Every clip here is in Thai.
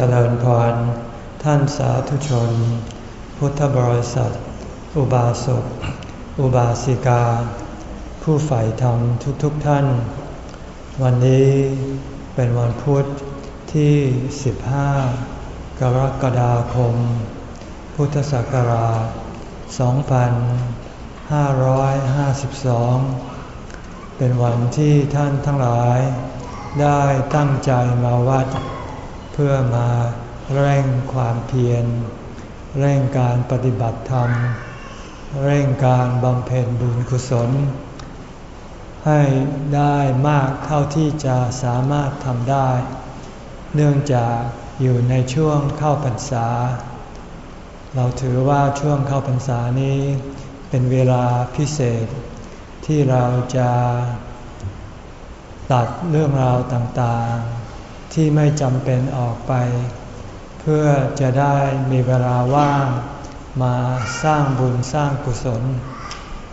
จริญพร ท่านสาธุชน พุทธบริษัท อุบาสก อุบาสิกา ผู้ใฝ่ธรรมทุกๆทท่าน วันนี้เป็นวันพุธที่ 15 กรกฎาคม พุทธศักราช 2552 เป็นวันที่ท่านทั้งหลายได้ตั้งใจมาวัด พื่อมาเร่งความเพียร เร่งการปฏิบัติธรรม เร่งการบำเพ็ญบุญกุศล ให้ได้มากเท่าที่จะสามารถทำได้ เนื่องจากอยู่ในช่วงเข้าพรรษา เราถือว่าช่วงเข้าพรรษานี้เป็นเวลาพิเศษ ที่เราจะตัดเรื่องราวต่างๆ ที่ไม่จำเป็นออกไป เพื่อจะได้มีเวลาว่างมาสร้างบุญสร้างกุศล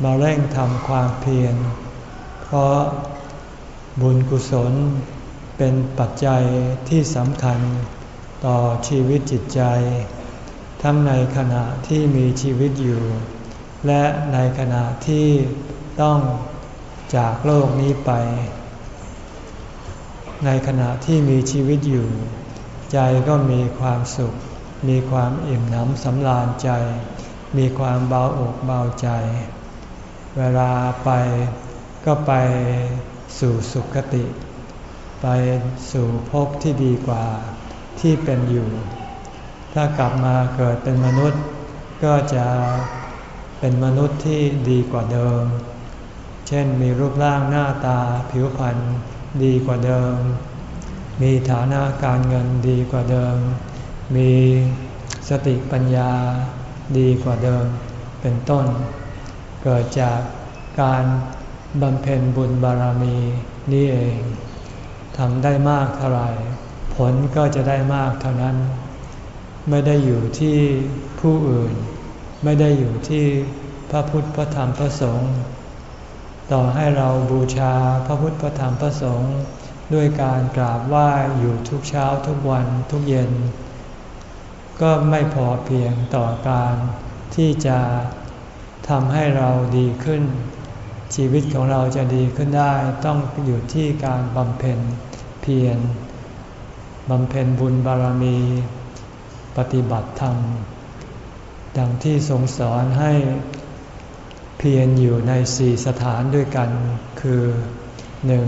มาเร่งทำความเพียร เพราะบุญกุศลเป็นปัจจัยที่สำคัญต่อชีวิตจิตใจ ทั้งในขณะที่มีชีวิตอยู่ และในขณะที่ต้องจากโลกนี้ไป ในขณะที่มีชีวิตอยู่ ใจก็มีความสุข มีความอิ่มหนำสำราญใจ มีความเบาอกเบาใจ เวลาไปก็ไปสู่สุคติ ไปสู่ภพที่ดีกว่าที่เป็นอยู่ ถ้ากลับมาเกิดเป็นมนุษย์ ก็จะเป็นมนุษย์ที่ดีกว่าเดิม เช่นมีรูปร่างหน้าตาผิวพรรณ ดีกว่าเดิม มีฐานะการเงินดีกว่าเดิม มีสติปัญญาดีกว่าเดิม เป็นต้น เกิดจากการบำเพ็ญบุญบารมีนี่เองทำได้มากเท่าไหร่ผลก็จะได้มากเท่านั้น ไม่ได้อยู่ที่ผู้อื่น ไม่ได้อยู่ที่พระพุทธพระธรรมพระสงฆ์ ต่อให้เราบูชาพระพุทธพระธรรมพระสงฆ์ด้วยการกราบไหว้อยู่ทุกเช้าทุกวันทุกเย็น ก็ไม่พอเพียงต่อการที่จะทำให้เราดีขึ้น ชีวิตของเราจะดีขึ้นได้ ต้องอยู่ที่การบำเพ็ญเพียรบำเพ็ญบุญบารมี ปฏิบัติธรรม ดังที่ทรงสอนให้ พียรอยู่ในสี่สถานด้วยกันคือหนึ่ง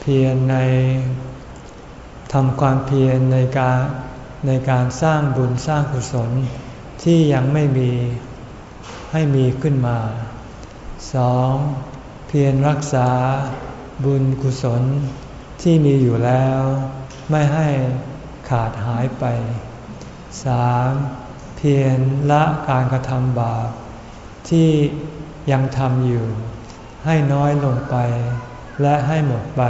เพียรในทำความเพียรในการในการสร้างบุญสร้างกุศลที่ยังไม่มีให้มีขึ้นมาสองเพียรรักษาบุญกุศลที่มีอยู่แล้ว ไม่ให้ขาดหายไปสามเพียรละการกระทำบาป ที่ยังทำอยู่ ให้น้อยลงไป และให้หมดไป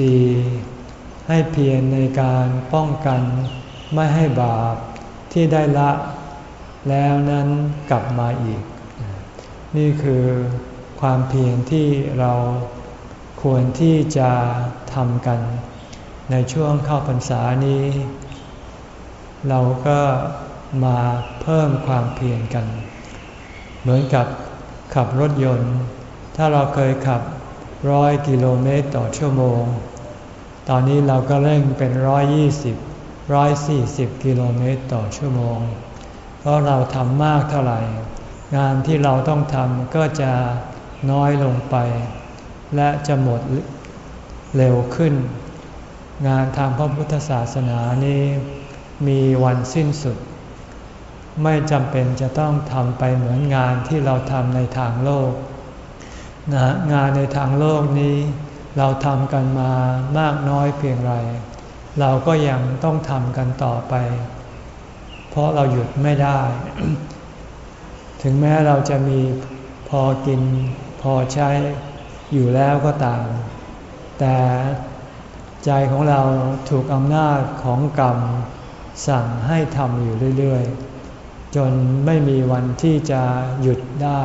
4. ให้เพียรในการป้องกันไม่ให้บาปที่ได้ละ แล้วนั้นกลับมาอีก นี่คือความเพียรที่เราควรที่จะทำกัน ในช่วงเข้าพรรษานี้ เราก็มาเพิ่มความเพียรกัน เหมือนกับขับรถยนต์ ถ้าเราเคยขับร้อยกิโลเมตรต่อชั่วโมง ตอนนี้เราก็เร่งเป็นร้อยยี่สิบร้อยสี่สิบกิโลเมตรต่อชั่วโมง เพราะเราทำมากเท่าไหร่ งานที่เราต้องทำก็จะน้อยลงไป และจะหมดเร็วขึ้น งานทางพระพุทธศาสนานี้มีวันสิ้นสุด ไม่จำเป็นจะต้องทำไปเหมือนงานที่เราทำในทางโลกนะงานในทางโลกนี้ เราทำกันมามากน้อยเพียงไร เราก็ยังต้องทำกันต่อไป เพราะเราหยุดไม่ได้ ถึงแม้เราจะมีพอกินพอใช้อยู่แล้วก็ตาม แต่ใจของเราถูกอำนาจของกรรม สั่งให้ทำอยู่เรื่อยๆ จนไม่มีวันที่จะหยุดได้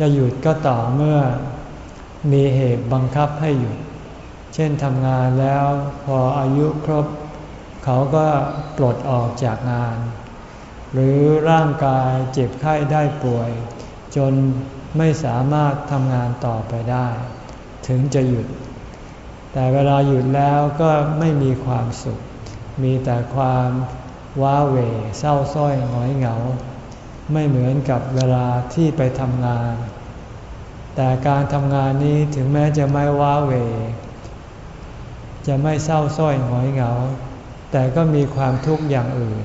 จะหยุดก็ต่อเมื่อมีเหตุบังคับให้หยุด เช่นทำงานแล้วพออายุครบ เขาก็ปลดออกจากงาน หรือร่างกายเจ็บไข้ได้ป่วย จนไม่สามารถทำงานต่อไปได้ ถึงจะหยุด แต่เวลาหยุดแล้วก็ไม่มีความสุข มีแต่ความ ว้าเหวเศร้าส้อยหงอยเหงา ไม่เหมือนกับเวลาที่ไปทำงาน แต่การทำงานนี้ถึงแม้จะไม่ว้าเหวจะไม่เศร้าส้อยหงอยเหงา แต่ก็มีความทุกข์อย่างอื่น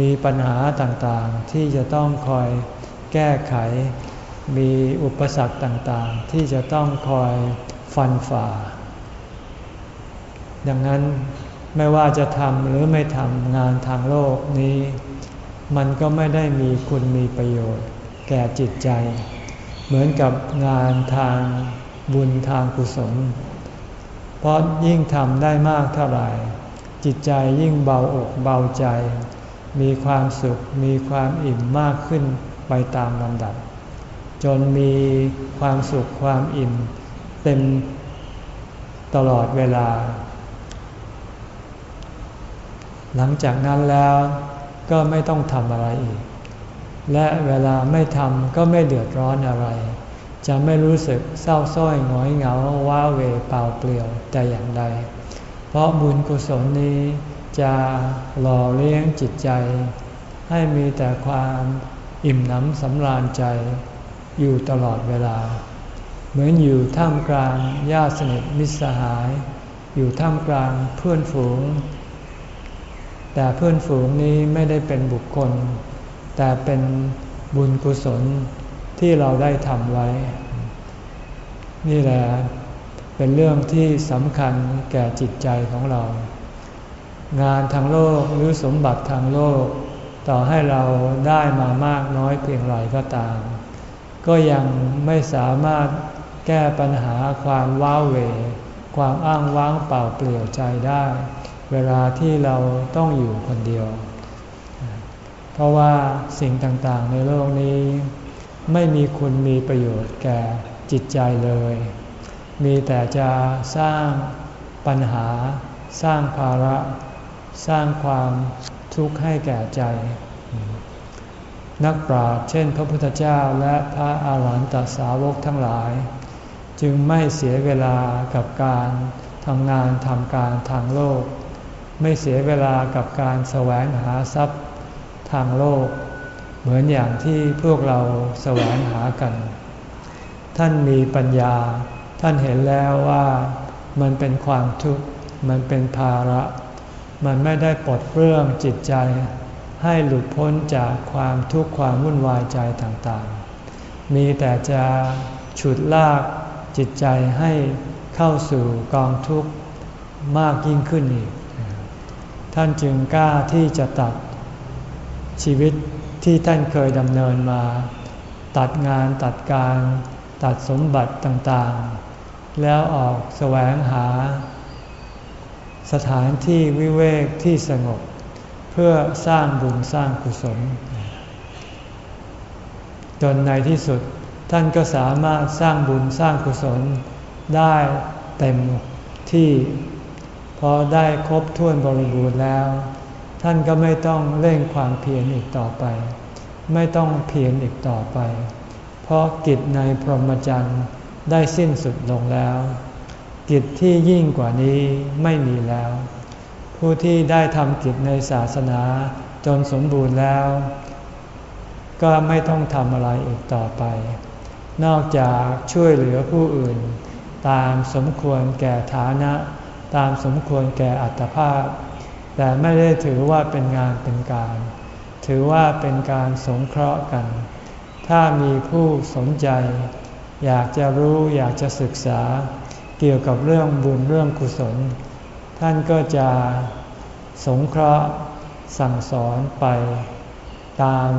มีปัญหาต่างๆที่จะต้องคอยแก้ไข มีอุปสรรคต่างๆ ที่จะต้องคอยฟันฝ่า ดังนั้น ไม่ว่าจะทำหรือไม่ทำงานทางโลกนี้ มันก็ไม่ได้มีคุณมีประโยชน์ แก่จิตใจ เหมือนกับงานทางบุญทางกุศล เพราะยิ่งทำได้มากเท่าไหร่ จิตใจยิ่งเบาอกเบาใจ มีความสุขมีความอิ่มมากขึ้นไปตามลำดับ จนมีความสุขความอิ่ม เต็มตลอดเวลา หลังจากนั้นแล้วก็ไม่ต้องทำอะไรอีก และเวลาไม่ทำก็ไม่เดือดร้อนอะไร จะไม่รู้สึกเศร้าส้อยหงอยเหงาว้าเวเปล่าเปลี่ยวแต่อย่างใด เพราะบุญกุศลนี้จะหล่อเลี้ยงจิตใจ ให้มีแต่ความอิ่มหนำสำราญใจอยู่ตลอดเวลา เหมือนอยู่ท่ามกลางญาติสนิทมิตรสหาย อยู่ท่ามกลางเพื่อนฝูง แต่เพื่อนฝูงนี้ไม่ได้เป็นบุคคล แต่เป็นบุญกุศลที่เราได้ทำไว้ นี่แหละเป็นเรื่องที่สำคัญแก่จิตใจของเรา งานทางโลกหรือสมบัติทางโลก ต่อให้เราได้มามากน้อยเพียงไรก็ตาม ก็ยังไม่สามารถแก้ปัญหาความว้าเหวความอ้างว้างเปล่าเปลี่ยวใจได้ เวลาที่เราต้องอยู่คนเดียว เพราะว่าสิ่งต่างๆในโลกนี้ ไม่มีคุณมีประโยชน์แก่จิตใจเลย มีแต่จะสร้างปัญหา สร้างภาระ สร้างความทุกข์ให้แก่ใจ นักปราชญ์เช่น พระพุทธเจ้าและพระอาหารหันตสาวกทั้งหลาย จึงไม่เสียเวลากับการทำงานทำการทางโลก ไม่เสียเวลากับการแสวงหาทรัพย์ทางโลก เหมือนอย่างที่พวกเราแสวงหากัน ท่านมีปัญญา ท่านเห็นแล้วว่ามันเป็นความทุกข์ มันเป็นภาระ มันไม่ได้ปลดเปลื้องจิตใจ ให้หลุดพ้นจากความทุกข์ความวุ่นวายใจต่างๆ มีแต่จะฉุดลากจิตใจให้เข้าสู่กองทุกข์มากยิ่งขึ้นอีก ท่านจึงกล้าที่จะตัดชีวิตที่ท่านเคยดำเนินมา ตัดงานตัดการ ตัดสมบัติต่างๆ แล้วออกแสวงหา สถานที่วิเวกที่สงบ เพื่อสร้างบุญสร้างกุศล จนในที่สุดท่านก็สามารถสร้างบุญสร้างกุศลได้เต็มที่ พอได้ครบถ้วนบริบูรณ์แล้ว ท่านก็ไม่ต้องเร่งความเพียรอีกต่อไป ไม่ต้องเพียรอีกต่อไป เพราะกิจในพรหมจรรย์ได้สิ้นสุดลงแล้ว กิจที่ยิ่งกว่านี้ไม่มีแล้ว ผู้ที่ได้ทำกิจในศาสนาจนสมบูรณ์แล้ว ก็ไม่ต้องทำอะไรอีกต่อไป นอกจากช่วยเหลือผู้อื่น ตามสมควรแก่ฐานะ ตามสมควรแก่อัตภาพ แต่ไม่ได้ถือว่าเป็นงานเป็นการ ถือว่าเป็นการสงเคราะห์กัน ถ้ามีผู้สนใจ อยากจะรู้อยากจะศึกษา เกี่ยวกับเรื่องบุญเรื่องกุศล ท่านก็จะสงเคราะห์สั่งสอนไปตาม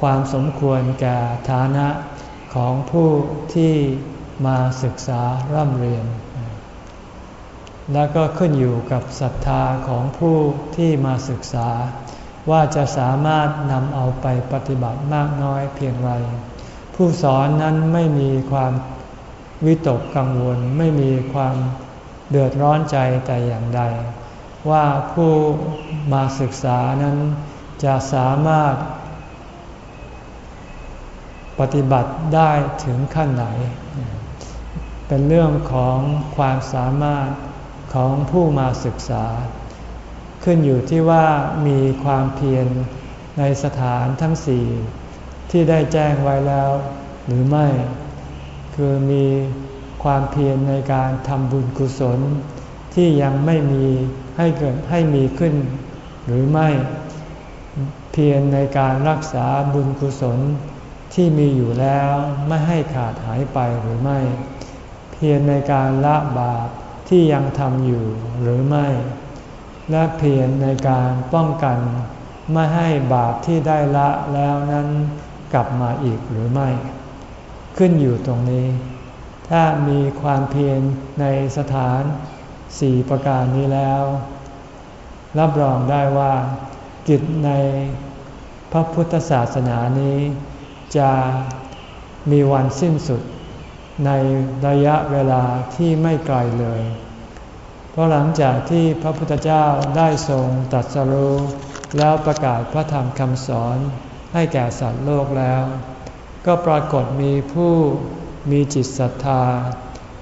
ความสมควรแก่ฐานะของผู้ที่มาศึกษาร่ำเรียน แล้วก็ขึ้นอยู่กับศรัทธาของผู้ที่มาศึกษา ว่าจะสามารถนำเอาไปปฏิบัติมากน้อยเพียงไร ผู้สอนนั้นไม่มีความวิตกกังวล ไม่มีความเดือดร้อนใจแต่อย่างใด ว่าผู้มาศึกษานั้นจะสามารถ ปฏิบัติได้ถึงขั้นไหน เป็นเรื่องของความสามารถ ของผู้มาศึกษา ขึ้นอยู่ที่ว่ามีความเพียรในสถานทั้งสี่ที่ได้แจ้งไว้แล้วหรือไม่ คือมีความเพียรในการทำบุญกุศล ที่ยังไม่มีให้เกิดให้มีขึ้น หรือไม่ เพียรในการรักษาบุญกุศลที่มีอยู่แล้วไม่ให้ขาดหายไปหรือไม่ เพียรในการละบาป ที่ยังทำอยู่หรือไม่ และเพียรในการป้องกันไม่ให้บาปที่ได้ละแล้วนั้นกลับมาอีกหรือไม่ ขึ้นอยู่ตรงนี้ ถ้ามีความเพียรในสถานสี่ประการนี้แล้ว รับรองได้ว่า กิจในพระพุทธศาสนานี้ จะมีวันสิ้นสุด ในระยะเวลาที่ไม่ไกลเลย เพราะหลังจากที่พระพุทธเจ้าได้ทรงตรัสรู้แล้วประกาศพระธรรมคำสอนให้แก่สัตว์โลกแล้ว ก็ปรากฏมีผู้มีจิตศรัทธา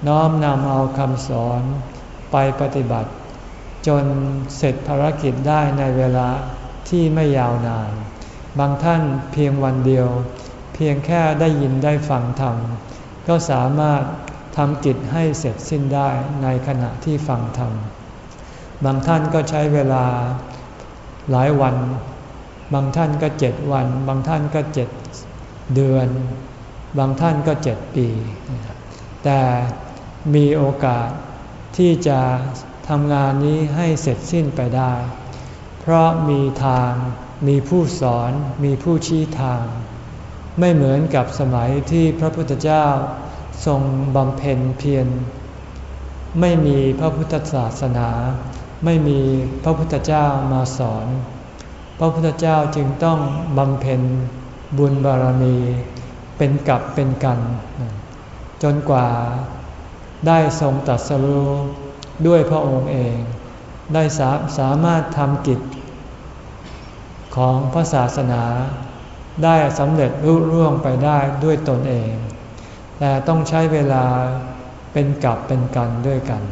น้อมนำเอาคำสอนไปปฏิบัติ จนเสร็จภารกิจได้ในเวลาที่ไม่ยาวนาน บางท่านเพียงวันเดียว เพียงแค่ได้ยินได้ฟังธรรม ก็สามารถทำกิจให้เสร็จสิ้นได้ในขณะที่ฟังธรรม บางท่านก็ใช้เวลาหลายวัน บางท่านก็เจ็ดวัน บางท่านก็เจ็ดเดือน บางท่านก็เจ็ดปี แต่มีโอกาสที่จะทำงานนี้ให้เสร็จสิ้นไปได้ เพราะมีทาง มีผู้สอน มีผู้ชี้ทาง ไม่เหมือนกับสมัยที่พระพุทธเจ้าทรงบำเพ็ญเพียรไม่มีพระพุทธศาสนา ไม่มีพระพุทธเจ้ามาสอน พระพุทธเจ้าจึงต้องบำเพ็ญบุญบารมีเป็นกับเป็นกัน จนกว่าได้ทรงตัดสรู้ด้วยพระองค์เอง ได้สาสามารถทำกิจของพระศาสนา ได้สำเร็จรุ่ร่วงไปได้ด้วยตนเอง แต่ต้องใช้เวลาเป็นกับเป็นกันด้วยกัน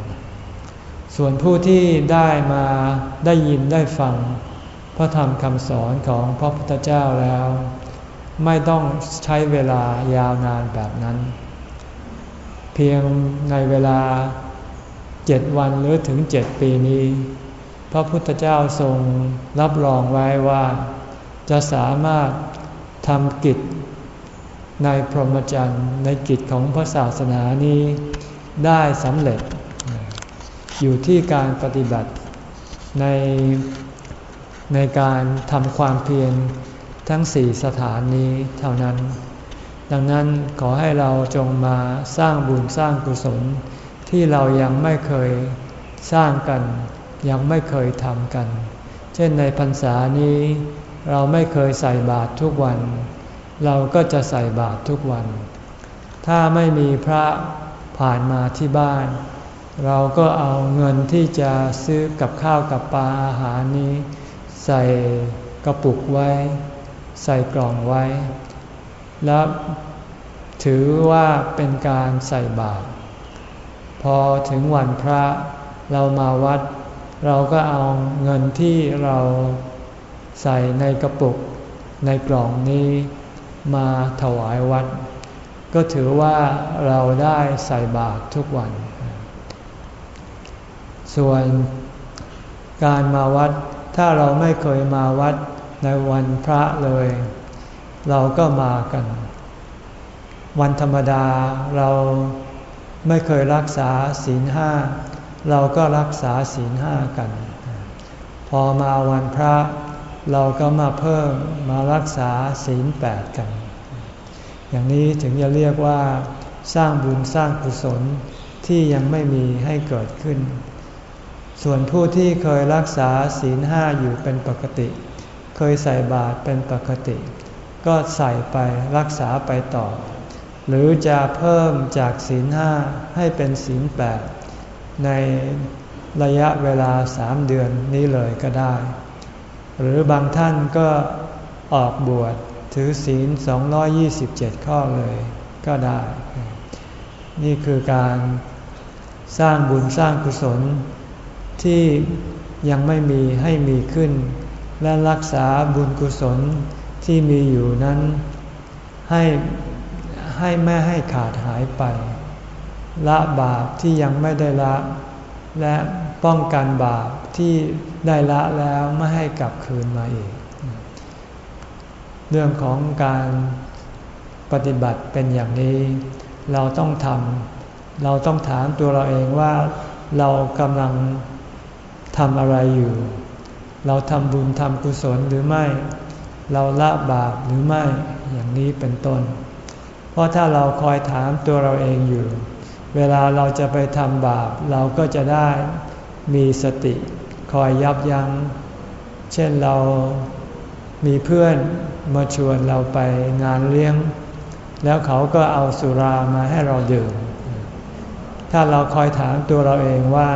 ส่วนผู้ที่ได้มาได้ยินได้ฟัง พระธรรมคำสอนของพระพุทธเจ้าแล้ว ไม่ต้องใช้เวลายาวนานแบบนั้น เพียงในเวลาเจ็ดวันหรือถึงเจ็ดปีนี้ พระพุทธเจ้าทรงรับรองไว้ว่า จะสามารถ ทำกิจในพรหมจรรย์ในกิจของพระศาสนานี้ได้สำเร็จ อยู่ที่การปฏิบัติในในการทำความเพียรทั้งสี่สถานนี้เท่านั้น ดังนั้นขอให้เราจงมาสร้างบุญสร้างกุศลที่เรายังไม่เคยสร้างกัน ยังไม่เคยทำกัน เช่นในพรรษานี้ เราไม่เคยใส่บาตรทุกวัน เราก็จะใส่บาตรทุกวัน ถ้าไม่มีพระผ่านมาที่บ้าน เราก็เอาเงินที่จะซื้อกับข้าวกับปลาอาหารนี้ ใส่กระปุกไว้ ใส่กล่องไว้ แล้วถือว่าเป็นการใส่บาตรพอถึงวันพระเรามาวัด เราก็เอาเงินที่เรา ใส่ในกระปุก ในกล่องนี้มาถวายวัด ก็ถือว่าเราได้ใส่บาตรทุกวัน ส่วนการมาวัด ถ้าเราไม่เคยมาวัดในวันพระเลย เราก็มากัน วันธรรมดาเราไม่เคยรักษาศีลห้าเราก็รักษาศีลห้ากัน พอมาวันพระ เราก็มาเพิ่มมารักษาศีลแปดกัน อย่างนี้ถึงจะเรียกว่า สร้างบุญสร้างกุศลที่ยังไม่มีให้เกิดขึ้น ส่วนผู้ที่เคยรักษาศีลห้าอยู่เป็นปกติ เคยใส่บาตรเป็นปกติ ก็ใส่ไปรักษาไปต่อ หรือจะเพิ่มจากศีลห้าให้เป็นศีลแปดในระยะเวลาสามเดือนนี้เลยก็ได้ หรือบางท่านก็ออกบวชถือศีล 227 ข้อเลยก็ได้ นี่คือการสร้างบุญสร้างกุศลที่ยังไม่มีให้มีขึ้น และรักษาบุญกุศลที่มีอยู่นั้น ให้ให้ไม่ให้ขาดหายไป ละบาปที่ยังไม่ได้ละ และป้องกันบาปที่ ได้ละแล้วไม่ให้กลับคืนมาอีก เรื่องของการปฏิบัติเป็นอย่างนี้ เราต้องทำเราต้องถามตัวเราเองว่าเรากำลังทำอะไรอยู่ เราทำบุญทำกุศลหรือไม่ เราละบาปหรือไม่อย่างนี้เป็นต้น เพราะถ้าเราคอยถามตัวเราเองอยู่ เวลาเราจะไปทำบาป เราก็จะได้มีสติ คอยยับยัง้ง เช่นเรามีเพื่อนมาชวนเราไปงานเลี้ยง แล้วเขาก็เอาสุรามาให้เราดื่ม ถ้าเราคอยถามตัวเราเองว่า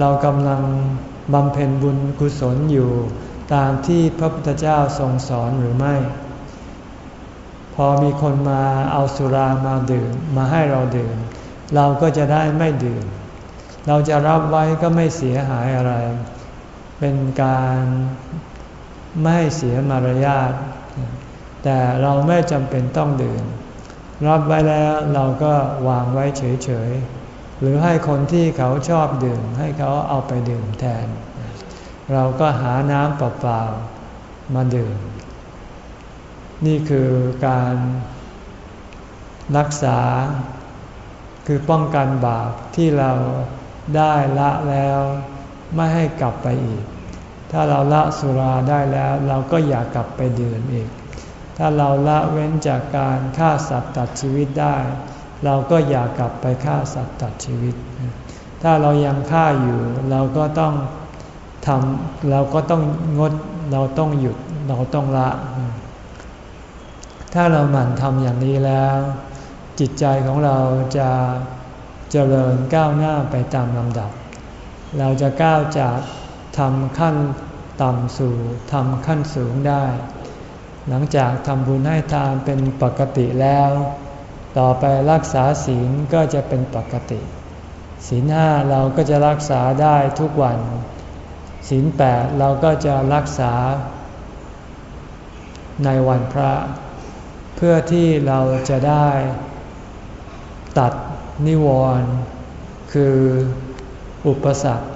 เรากำลังบำเพ็ญบุญกุศลอยู่ตามที่พระพุทธเจ้าทรงสอนหรือไม่ พอมีคนมาเอาสุรามาดื่มมาให้เราดื่ม เราก็จะได้ไม่ดื่ม เราจะรับไว้ก็ไม่เสียหายอะไร เป็นการไม่เสียมารยาท แต่เราไม่จำเป็นต้องดื่ม รับไว้แล้วเราก็วางไว้เฉยๆ หรือให้คนที่เขาชอบดื่ม ให้เขาเอาไปดื่มแทน เราก็หาน้ำเปล่าๆมาดื่ม นี่คือการรักษาคือป้องกันบาปที่เรา ได้ละแล้วไม่ให้กลับไปอีก ถ้าเราละสุราได้แล้วเราก็อย่ากกลับไปดื่มอีก ถ้าเราละเว้นจากการฆ่าสัตว์ตัดชีวิตได้ เราก็อย่ากลับไปฆ่าสัตว์ตัดชีวิต ถ้าเรายังฆ่าอยู่เราก็ต้องทำเราก็ต้องงด เราต้องหยุด เราต้องละ ถ้าเราหมั่นทำอย่างนี้แล้ว จิตใจของเราจะ เจริญก้าวหน้าไปตามลำดับ เราจะก้าวจากทำขั้นต่ำสู่ทำขั้นสูงได้ หลังจากทำบุญให้ทานเป็นปกติแล้ว ต่อไปรักษาศีลก็จะเป็นปกติ ศีลห้าเราก็จะรักษาได้ทุกวัน ศีลแปดเราก็จะรักษา ในวันพระ เพื่อที่เราจะได้ตัด นิวรณ์คืออุปสรรค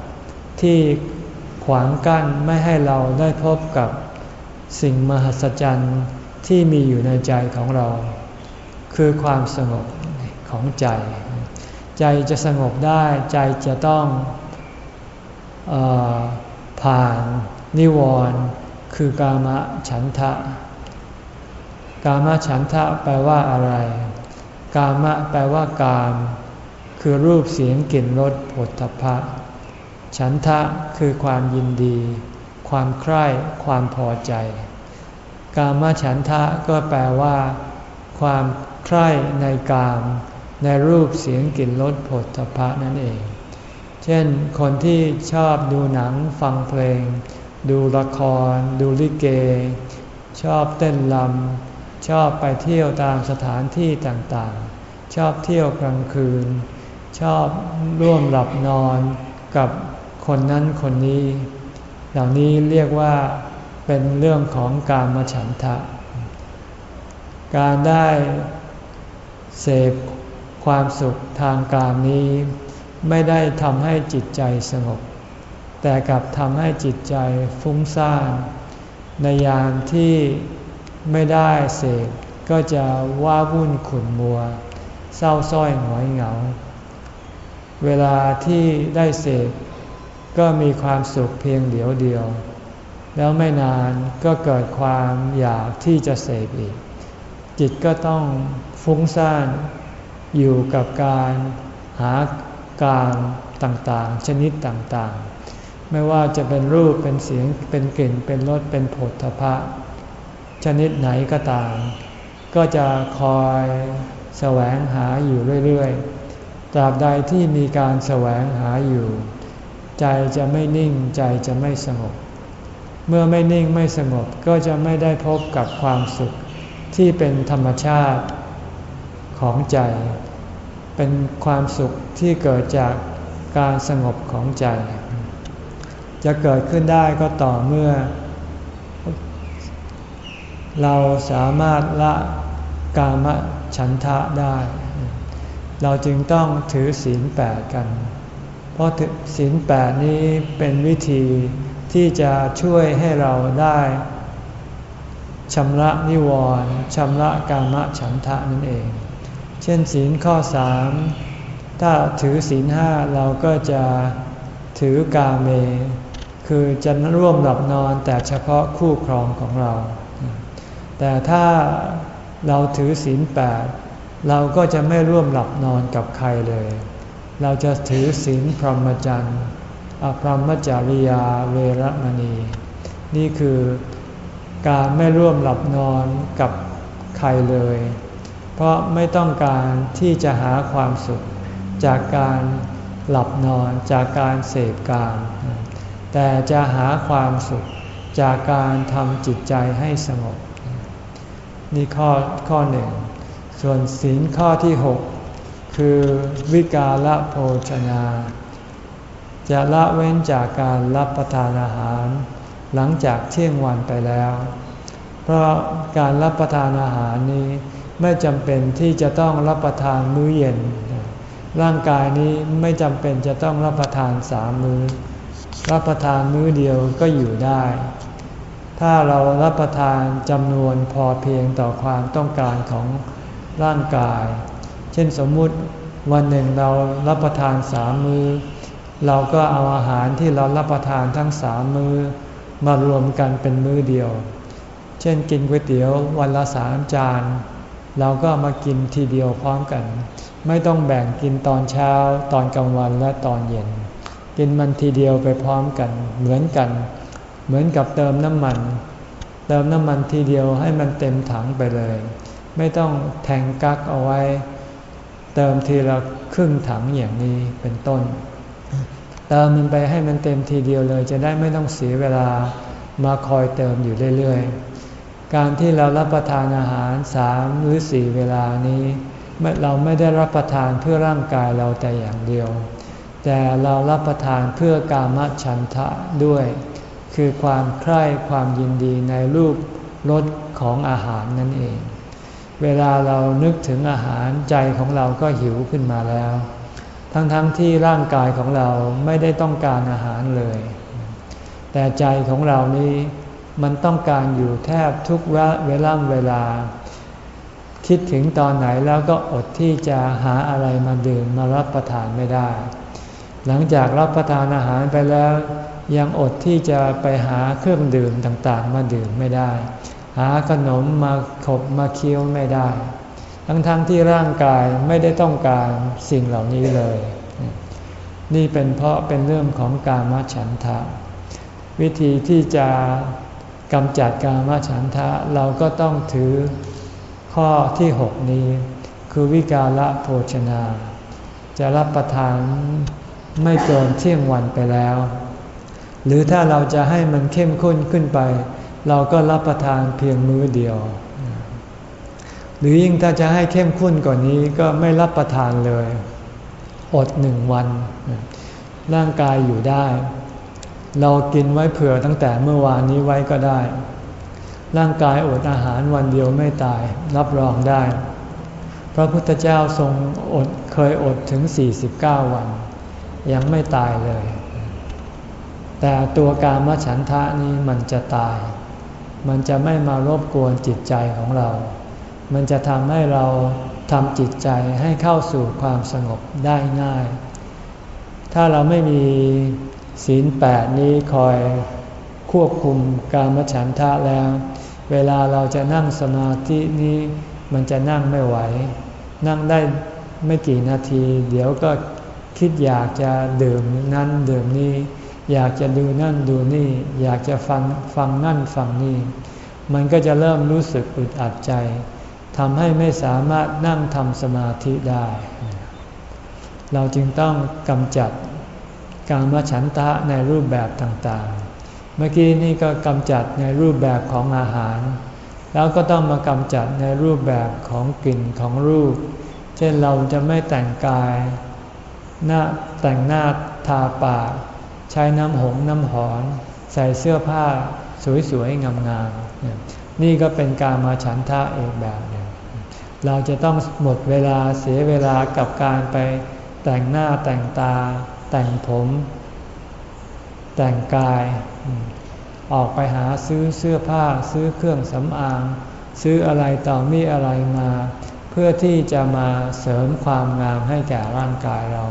ที่ขวางกั้นไม่ให้เราได้พบกับสิ่งมหัศจรรย์ที่มีอยู่ในใจของเรา คือความสงบของใจ ใจจะสงบได้ใจจะต้องอผ่านนิวรณ์คือกามฉันทะ กามฉันทะแปลว่าอะไร กามะแปลว่ากาม คือรูปเสียงกลิ่นรสผลทพะ ฉันทะคือความยินดี ความใคร่ความพอใจ กามฉันทะก็แปลว่า ความใคร่ในกาม ในรูปเสียงกลิ่นรสผลทพะนั่นเอง เช่น คนที่ชอบดูหนังฟังเพลง ดูละคร ดูลิเก ชอบเต้นลำ ชอบไปเที่ยวตามสถานที่ต่างๆ ชอบเที่ยวกลางคืน ชอบร่วมหลับนอนกับคนนั้นคนนี้ เหล่านี้เรียกว่าเป็นเรื่องของการมาฉันทะ การได้เสพความสุขทางการนี้ ไม่ได้ทำให้จิตใจสงบ แต่กลับทำให้จิตใจฟุ้งซ่านในยามที่ ไม่ได้เสพก็จะว่าวุ่นขุ่นมัว เศร้าส้อยหงอยเหงา เวลาที่ได้เสพก็มีความสุขเพียงเดียวเดียว แล้วไม่นานก็เกิดความอยากที่จะเสพอีก จิตก็ต้องฟุ้งซ่านอยู่กับการหาการต่างๆ ชนิดต่างๆ ไม่ว่าจะเป็นรูปเป็นเสียงเป็นกลิ่นเป็นรสเป็นผลทพะ ชนิดไหนก็ตาม ก็จะคอยแสวงหาอยู่เรื่อยๆ ตราบใดที่มีการแสวงหาอยู่ ใจจะไม่นิ่งใจจะไม่สงบ เมื่อไม่นิ่งไม่สงบก็จะไม่ได้พบกับความสุขที่เป็นธรรมชาติของใจ เป็นความสุขที่เกิดจากการสงบของใจ จะเกิดขึ้นได้ก็ต่อเมื่อ เราสามารถละกามฉันทะได้ เราจึงต้องถือศีลแปดกัน เพราะศีลแปดนี้เป็นวิธีที่จะช่วยให้เราได้ชำระนิวรณ์ชำระกามฉันทะนั่นเอง เช่นศีลข้อสามถ้าถือศีลห้าเราก็จะถือกาเม คือจะร่วมหลับนอนแต่เฉพาะคู่ครองของเรา แต่ถ้าเราถือศีลแปดเราก็จะไม่ร่วมหลับนอนกับใครเลย เราจะถือศีลพรหมจรรย์อภรหมจริยาเวรมณี นี่คือการไม่ร่วมหลับนอนกับใครเลย เพราะไม่ต้องการที่จะหาความสุขจากการหลับนอนจากการเสพการ แต่จะหาความสุขจากการทำจิตใจให้สงบ นี่ข้อข้อหนึ่ง ส่วนศีลข้อที่6คือวิกาละโภชนา จะละเว้นจากการรับประทานอาหาร หลังจากเที่ยงวันไปแล้ว เพราะการรับประทานอาหารนี้ไม่จำเป็นที่จะต้องรับประทานมื้อเย็น ร่างกายนี้ไม่จำเป็นจะต้องรับประทานสามมือ้อ รับประทานมื้อเดียวก็อยู่ได้ ถ้าเรารับประทานจำนวนพอเพียงต่อความต้องการของร่างกาย เช่นสมมุติวันหนึ่งเรารับประทานสามมือ้อ เราก็เอาอาหารที่เรารับประทานทั้งสามมือ้อมารวมกันเป็นมื้อเดียว เช่นกินก๋วยเตี๋ยววันละสามจาน เราก็มากินทีเดียวพร้อมกัน ไม่ต้องแบ่งกินตอนเช้า ตอนกลางวันและตอนเย็น กินมันทีเดียวไปพร้อมกันเหมือนกัน เหมือนกับเติมน้ำมัน เติมน้ำมันทีเดียวให้มันเต็มถังไปเลย ไม่ต้องแทงกักเอาไว้ เติมทีละครึ่งถังอย่างนี้เป็นต้น เติมมันไปให้มันเต็มทีเดียวเลย จะได้ไม่ต้องเสียเวลามาคอยเติมอยู่เรื่อยๆ การที่เรารับประทานอาหารสามหรือสี่เวลานี้ เราไม่ได้รับประทานเพื่อร่างกายเราแต่อย่างเดียว แต่เรารับประทานเพื่อกามฉันทะด้วย คือความใคร่ความยินดีในรูปรสของอาหารนั่นเอง เวลาเรานึกถึงอาหารใจของเราก็หิวขึ้นมาแล้ว ทั้งๆทที่ร่างกายของเราไม่ได้ต้องการอาหารเลย แต่ใจของเรานี้มันต้องการอยู่แทบทุกเวลาเวลา คิดถึงตอนไหนแล้วก็อดที่จะหาอะไรมาดื่มมารับประทานไม่ได้ หลังจากรับประทานอาหารไปแล้ว ยังอดที่จะไปหาเครื่องดื่มต่างๆ มาดื่มไม่ได้ หาขนมมาขบมาเคี้ยวไม่ได้ ทั้งๆทที่ร่างกายไม่ได้ต้องการสิ่งเหล่านี้เลย นี่เป็นเพราะเป็นเรื่องของกามฉันทะ วิธีที่จะกำจัดกามฉันทะเราก็ต้องถือข้อที่หกนี้ คือวิกาละโภชนา จะรับประทานไม่เกินเที่ยงวันไปแล้ว หรือถ้าเราจะให้มันเข้มข้นขึ้นไป เราก็รับประทานเพียงมื้อเดียว หรือยิ่งถ้าจะให้เข้มข้นกว่านนี้ก็ไม่รับประทานเลย อดหนึ่งวัน ร่างกายอยู่ได้ เรากินไว้เผื่อตั้งแต่เมื่อวานนี้ไว้ก็ได้ ร่างกายอดอาหารวันเดียวไม่ตาย รับรองได้ พระพุทธเจ้าทรงอดเคยอดถึง 49 วัน ยังไม่ตายเลย แต่ตัวกามฉันทะนี้มันจะตาย มันจะไม่มารบกวนจิตใจของเรา มันจะทำให้เราทำจิตใจให้เข้าสู่ความสงบได้ง่าย ถ้าเราไม่มีศีลแปดนี้คอยควบคุมการมฉันทะแล้ว เวลาเราจะนั่งสมาธินี้มันจะนั่งไม่ไหว นั่งได้ไม่กี่นาที เดี๋ยวก็คิดอยากจะดื่มนั่นดื่มนี่ อยากจะดูนั่นดูนี่ อยากจะฟังฟังนั่นฟังนี่ มันก็จะเริ่มรู้สึกอึดอัดใจทำให้ไม่สามารถนั่งทำสมาธิได้ เราจึงต้องกำจัดการมฉันทะในรูปแบบต่างๆ เมื่อกี้นี่ก็กำจัดในรูปแบบของอาหาร แล้วก็ต้องมากำจัดในรูปแบบของกลิ่นของรูป เช่นเราจะไม่แต่งกายหน้าแต่งหน้าทาปาก ใช้น้ำหงน้ำหอนใส่เสื้อผ้าสวยๆงามๆนี่ก็เป็นการมาฉันทะเอกแบบหนึ่งเราจะต้องหมดเวลาเสียเวลากับการไปแต่งหน้าแต่งตา แต่งผม แต่งกาย ออกไปหาซื้อเสื้อผ้าซื้อเครื่องสำอาง ซื้ออะไรต่อมีอะไรมา เพื่อที่จะมาเสริมความงามให้แก่ร่างกายเรา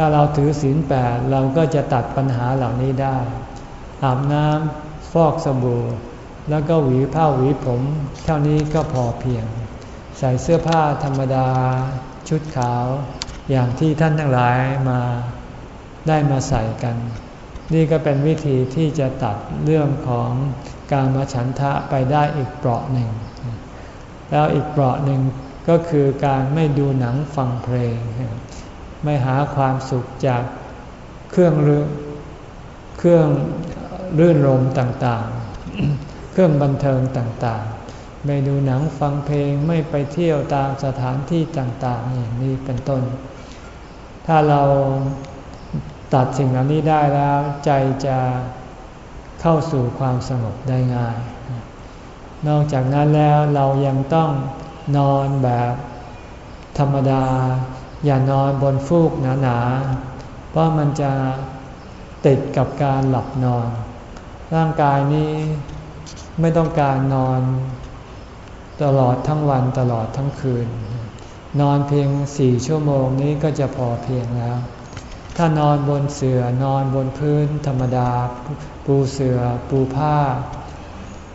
ถ้าเราถือศีลแปดเราก็จะตัดปัญหาเหล่านี้ได้ อาบน้ำฟอกสบู่ แล้วก็หวีผ้าหวีผม เท่านี้ก็พอเพียง ใส่เสื้อผ้าธรรมดา ชุดขาว อย่างที่ท่านทั้งหลายมาได้มาใส่กัน นี่ก็เป็นวิธีที่จะตัดเรื่องของการมาฉันทะไปได้อีกเปราะหนึ่ง แล้วอีกเปราะหนึ่งก็คือการไม่ดูหนังฟังเพลง ไม่หาความสุขจากเครื่องเครื่องรื่นรมต่างๆ เครื่องบันเทิงต่างๆ ไม่ดูหนังฟังเพลงไม่ไปเที่ยวตามสถานที่ต่างๆ อย่างนี้เป็นต้น ถ้าเราตัดสิ่งเหล่านี้ได้แล้ว ใจจะเข้าสู่ความสงบได้ง่าย นอกจากนั้นแล้วเรายังต้องนอนแบบธรรมดา อย่านอนบนฟูกหนาๆ เพราะมันจะติดกับการหลับนอน ร่างกายนี้ไม่ต้องการนอน ตลอดทั้งวันตลอดทั้งคืน นอนเพียงสี่ชั่วโมงนี้ก็จะพอเพียงแล้ว ถ้านอนบนเสือนอนบนพื้นธรรมดา ปูเสื่อปูผ้า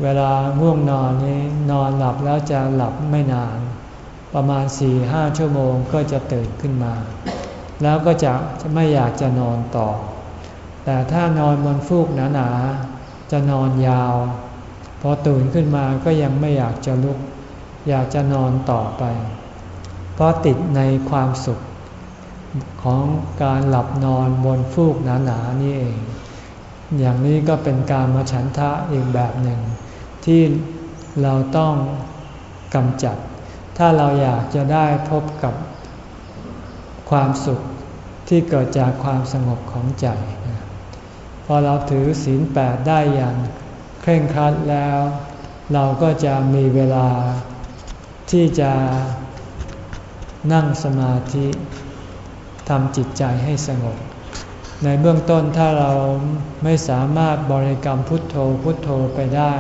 เวลาง่วงนอนนี้นอนหลับแล้วจะหลับไม่นาน ประมาณสี่ห้าชั่วโมงก็จะตื่นขึ้นมา แล้วก็จะไม่อยากจะนอนต่อ แต่ถ้านอนบนฟูกหนาๆจะนอนยาว พอตื่นขึ้นมาก็ยังไม่อยากจะลุก อยากจะนอนต่อไป เพราะติดในความสุขของการหลับนอนบนฟูกหนาๆนี่เอง อย่างนี้ก็เป็นการมาฉันทะอีกแบบหนึ่ง ที่เราต้องกำจัด ถ้าเราอยากจะได้พบกับความสุขที่เกิดจากความสงบของใจ พอเราถือศีลแปดได้อย่างเคร่งครัดแล้ว เราก็จะมีเวลาที่จะนั่งสมาธิทำจิตใจให้สงบ ในเบื้องต้นถ้าเราไม่สามารถบริกรรมพุทโธพุทโธไปได้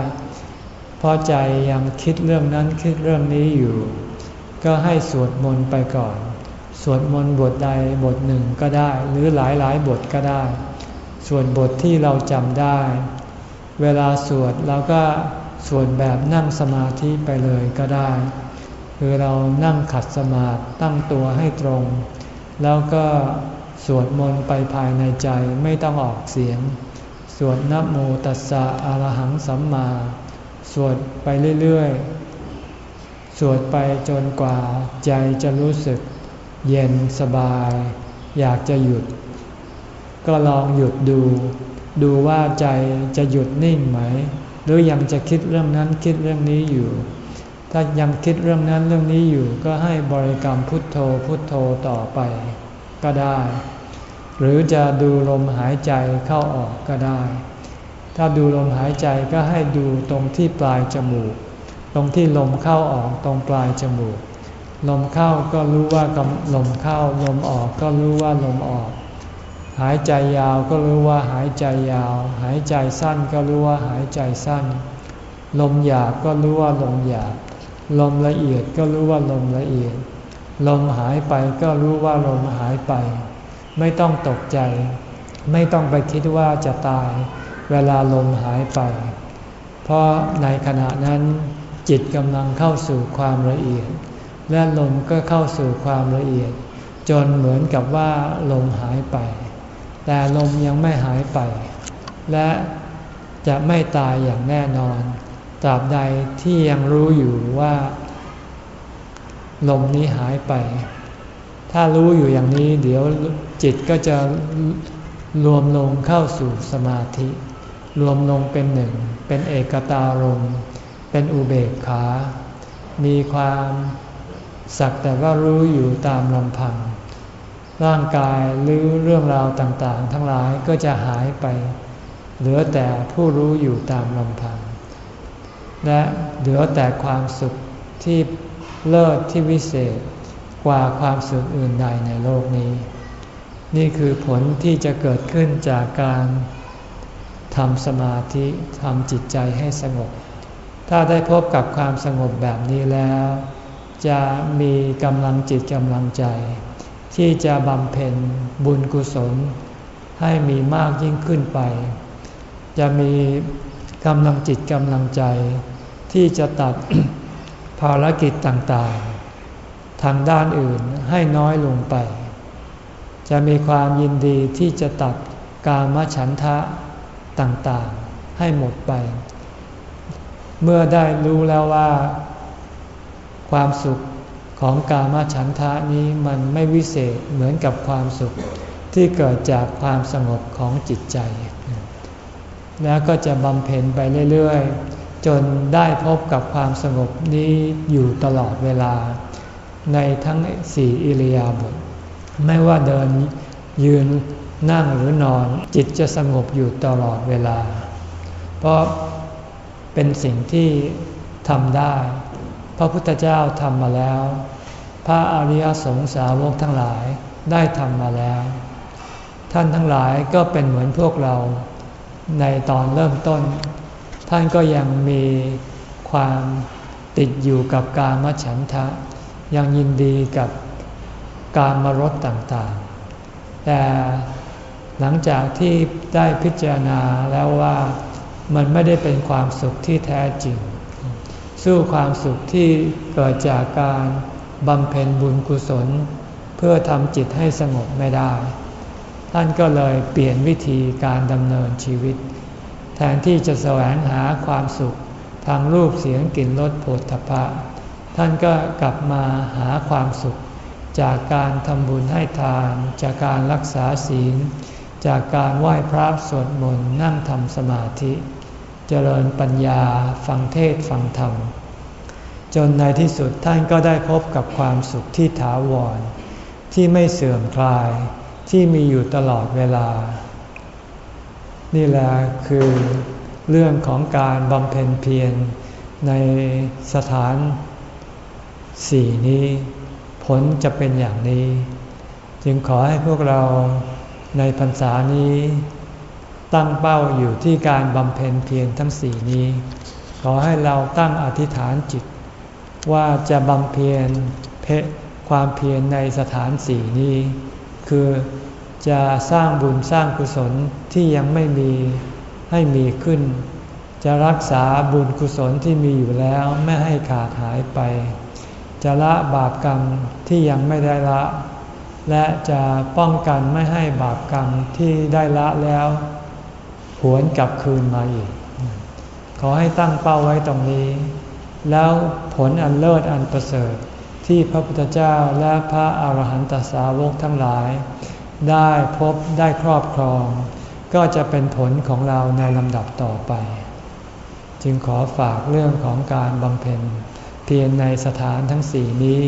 เพราะใจยังคิดเรื่องนั้นคิดเรื่องนี้อยู่ ก็ให้สวดมนต์ไปก่อน สวดมนต์บทใดบทหนึ่งก็ได้ หรือหลายหลายบทก็ได้ ส่วนบทที่เราจำได้ เวลาสวดเราก็สวดแบบนั่งสมาธิไปเลยก็ได้ คือเรานั่งขัดสมาธิตั้งตัวให้ตรง แล้วก็สวดมนต์ไปภายในใจไม่ต้องออกเสียง สวดนับโมตัสสะอรหังสัมมา สวดไปเรื่อยๆ สวดไปจนกว่าใจจะรู้สึกเย็นสบาย อยากจะหยุด ก็ลองหยุดดู ดูว่าใจจะหยุดนิ่งไหม หรือยังจะคิดเรื่องนั้นคิดเรื่องนี้อยู่ ถ้ายังคิดเรื่องนั้นเรื่องนี้อยู่ก็ให้บริกรรมพุทโธพุทโธต่อไป ก็ได้ หรือจะดูลมหายใจเข้าออกก็ได้ ถ้าดูลมหายใจก็ให้ดูตรงที่ปลายจมูก ตรงที่ลมเข้าออกตรงปลายจมูก ลมเข้าก็รู้ว่าลมเข้า ลมออกก็รู้ว่าลมออก หายใจยาวก็รู้ว่าหายใจยาว หายใจสั้นก็รู้ว่าหายใจสั้น ลมหยาบก็รู้ว่าลมหยาบ ลมละเอียดก็รู้ว่าลมละเอียด ลมหายไปก็รู้ว่าลมหายไป ไม่ต้องตกใจ ไม่ต้องไปคิดว่าจะตาย เวลาลมหายไป เพราะในขณะนั้นจิตกำลังเข้าสู่ความละเอียด และลมก็เข้าสู่ความละเอียด จนเหมือนกับว่าลมหายไป แต่ลมยังไม่หายไป และจะไม่ตายอย่างแน่นอน ตราบใดที่ยังรู้อยู่ว่า ลมนี้หายไป ถ้ารู้อยู่อย่างนี้ เดี๋ยวจิตก็จะรวมลงเข้าสู่สมาธิ รวมลงเป็นหนึ่ง เป็นเอกตารมเป็นอุเบกขา มีความสักแต่ว่ารู้อยู่ตามลำพัง ร่างกายหรือเรื่องราวต่างๆ ทั้งหลายก็จะหายไป เหลือแต่ผู้รู้อยู่ตามลำพัง และเหลือแต่ความสุขที่เลิศที่วิเศษกว่าความสุขอื่นใดในโลกนี้ นี่คือผลที่จะเกิดขึ้นจากการ ทำสมาธิทำจิตใจให้สงบ ถ้าได้พบกับความสงบแบบนี้แล้ว จะมีกำลังจิตกำลังใจ ที่จะบำเพ็ญบุญกุศล ให้มีมากยิ่งขึ้นไป จะมีกำลังจิตกำลังใจ ที่จะตัดภารกิจต่างๆ ทางด้านอื่นให้น้อยลงไป จะมีความยินดีที่จะตัดกามฉันทะ ต่างๆ ให้หมดไป เมื่อได้รู้แล้วว่า ความสุขของกามฉันทะนี้มันไม่วิเศษเหมือนกับความสุขที่เกิดจากความสงบของจิตใจ แล้วก็จะบำเพ็ญไปเรื่อยๆ จนได้พบกับความสงบนี้อยู่ตลอดเวลา ในทั้งสี่อิริยาบถไม่ว่าเดินยืน นั่งหรือนอนจิตจะสงบอยู่ตลอดเวลา เพราะเป็นสิ่งที่ทำได้ พระพุทธเจ้าทำมาแล้ว พระอริยสงสาวกทั้งหลายได้ทำมาแล้ว ท่านทั้งหลายก็เป็นเหมือนพวกเราในตอนเริ่มต้น ท่านก็ยังมีความติดอยู่กับการมฉันทะ ยังยินดีกับการมรดต่างๆ แต่ หลังจากที่ได้พิจารณาแล้วว่ามันไม่ได้เป็นความสุขที่แท้จริง สู้ความสุขที่เกิดจากการบำเพ็ญบุญกุศล เพื่อทำจิตให้สงบไม่ได้ ท่านก็เลยเปลี่ยนวิธีการดำเนินชีวิต แทนที่จะแสวงหาความสุขทางรูปเสียงกลิ่นรสโผฏฐพะท่านก็กลับมาหาความสุข จากการทำบุญให้ทาน จากการรักษาศีล จากการไหว้พระสวดมนต์นั่งทำสมาธิ เจริญปัญญาฟังเทศฟังธรรม จนในที่สุดท่านก็ได้พบกับความสุขที่ถาวร ที่ไม่เสื่อมคลายที่มีอยู่ตลอดเวลา นี่แหละคือเรื่องของการบำเพ็ญเพียรในสถานสี่นี้ ผลจะเป็นอย่างนี้ จึงขอให้พวกเรา ในพรรษานี้ ตั้งเป้าอยู่ที่การบำเพ็ญเพียรทั้งสี่นี้ ขอให้เราตั้งอธิษฐานจิต ว่าจะบำเพ็ญเพความเพียรในสถานสี่นี้ คือจะสร้างบุญสร้างกุศลที่ยังไม่มีให้มีขึ้น จะรักษาบุญกุศลที่มีอยู่แล้วไม่ให้ขาดหายไป จะละบาปกรรมที่ยังไม่ได้ละ และจะป้องกันไม่ให้บาปกรรมที่ได้ละแล้วหวนกลับคืนมาอีก ขอให้ตั้งเป้าไว้ตรงนี้ แล้วผลอันเลิศอันประเสริฐที่พระพุทธเจ้าและพระอาหารหันตสาวกทั้งหลาย ได้พบได้ครอบครอง ก็จะเป็นผลของเราในลำดับต่อไป จึงขอฝากเรื่องของการบำเพ็ญเพียรในสถานทั้งสี่นี้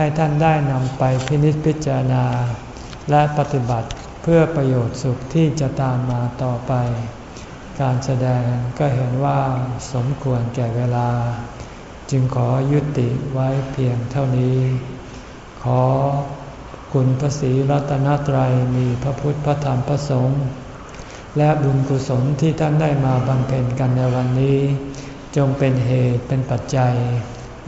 ให้ท่านได้นำไปพินิจพิจารณา และปฏิบัติเพื่อประโยชน์สุขที่จะตามมาต่อไป การแสดงก็เห็นว่าสมควรแก่เวลา จึงขอยุติไว้เพียงเท่านี้ ขอคุณพระศรีรัตนตรัยมีพระพุทธพระธรรมพระสงฆ์และบุญกุศลที่ท่านได้มาบำเพ็ญกันในวันนี้ จงเป็นเหตุเป็นปัจจัย